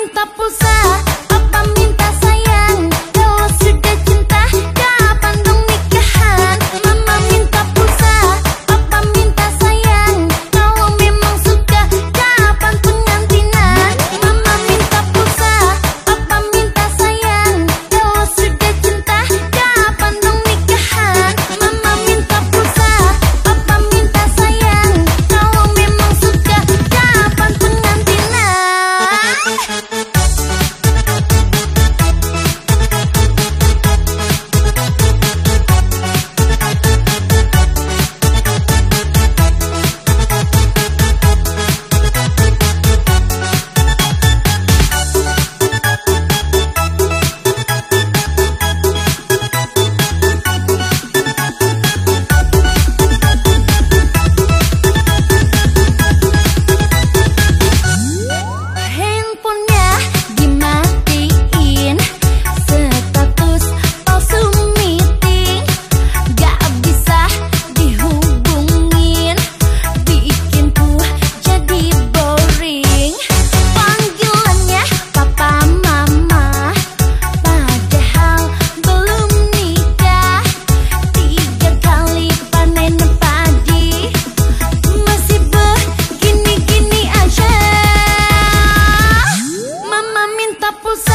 tenta pulsar sapo